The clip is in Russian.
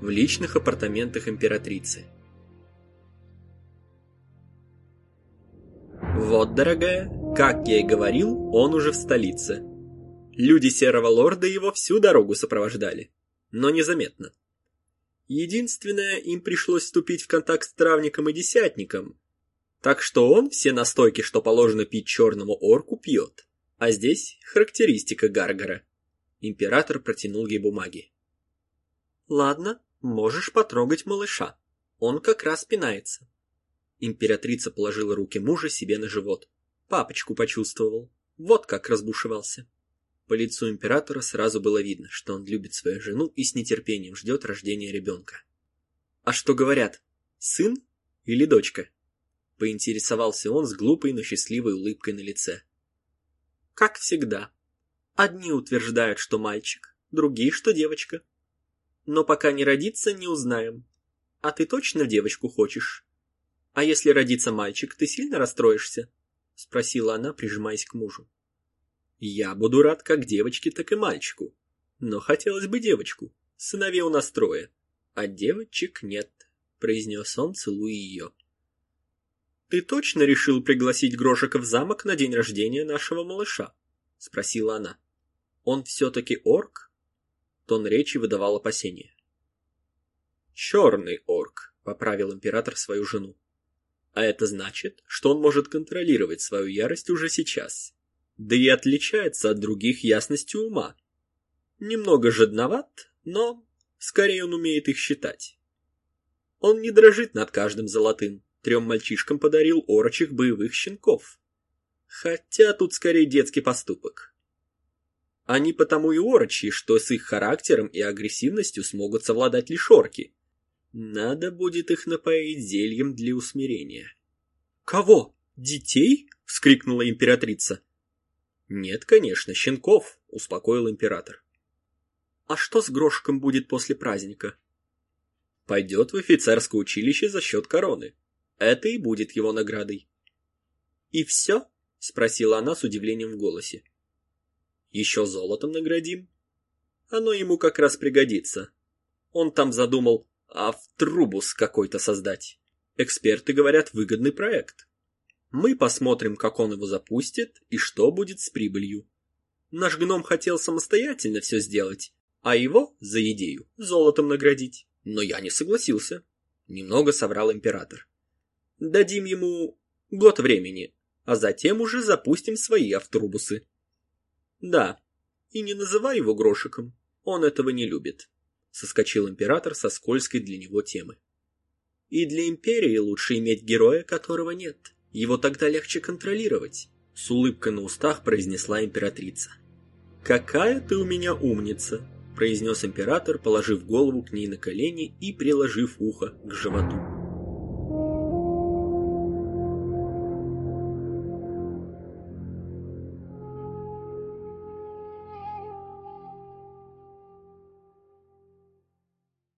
в личных апартаментах императрицы. Вот, дорогая, как я и говорил, он уже в столице. Люди Серого Лорда его всю дорогу сопровождали, но незаметно. Единственное, им пришлось вступить в контакт с травником и десятником, так что он все настойки, что положено пить черному орку, пьет. А здесь характеристика Гаргара. Император протянул ей бумаги. Ладно, можешь потрогать малыша. Он как раз пинается. Императрица положила руки мужа себе на живот. Папочку почувствовал. Вот как разбушевался. По лицу императора сразу было видно, что он любит свою жену и с нетерпением ждет рождения ребенка. А что говорят, сын или дочка? Поинтересовался он с глупой, но счастливой улыбкой на лице. Как всегда. Одни утверждают, что мальчик, другие, что девочка. Но пока не родится, не узнаем. А ты точно девочку хочешь? А если родится мальчик, ты сильно расстроишься? Спросила она, прижимаясь к мужу. Я буду рад как девочке, так и мальчику. Но хотелось бы девочку. Сыновей у нас трое. А девочек нет, произнес он, целуя ее. «Ты точно решил пригласить Грошика в замок на день рождения нашего малыша?» — спросила она. «Он все-таки орк?» Тон речи выдавал опасение. «Черный орк», — поправил император свою жену. «А это значит, что он может контролировать свою ярость уже сейчас. Да и отличается от других ясностью ума. Немного жадноват, но скорее он умеет их считать. Он не дрожит над каждым золотым, трем мальчишкам подарил орочих боевых щенков. Хотя тут скорее детский поступок. Они потому и орочи, что с их характером и агрессивностью смогут совладать лишь орки. Надо будет их напоить зельем для усмирения. «Кого? Детей?» — вскрикнула императрица. «Нет, конечно, щенков», — успокоил император. «А что с Грошиком будет после праздника?» «Пойдет в офицерское училище за счет короны. Это и будет его наградой. «И все?» — спросила она с удивлением в голосе. «Еще золотом наградим. Оно ему как раз пригодится. Он там задумал автрубус какой-то создать. Эксперты говорят, выгодный проект. Мы посмотрим, как он его запустит и что будет с прибылью. Наш гном хотел самостоятельно все сделать, а его, за идею, золотом наградить. Но я не согласился. Немного соврал император. Дадим ему год времени, а затем уже запустим свои автобусы. Да, и не называй его Грошиком, он этого не любит. Соскочил император со скользкой для него темы. И для империи лучше иметь героя, которого нет. Его тогда легче контролировать. С улыбкой на устах произнесла императрица. «Какая ты у меня умница!» произнес император, положив голову к ней на колени и приложив ухо к животу.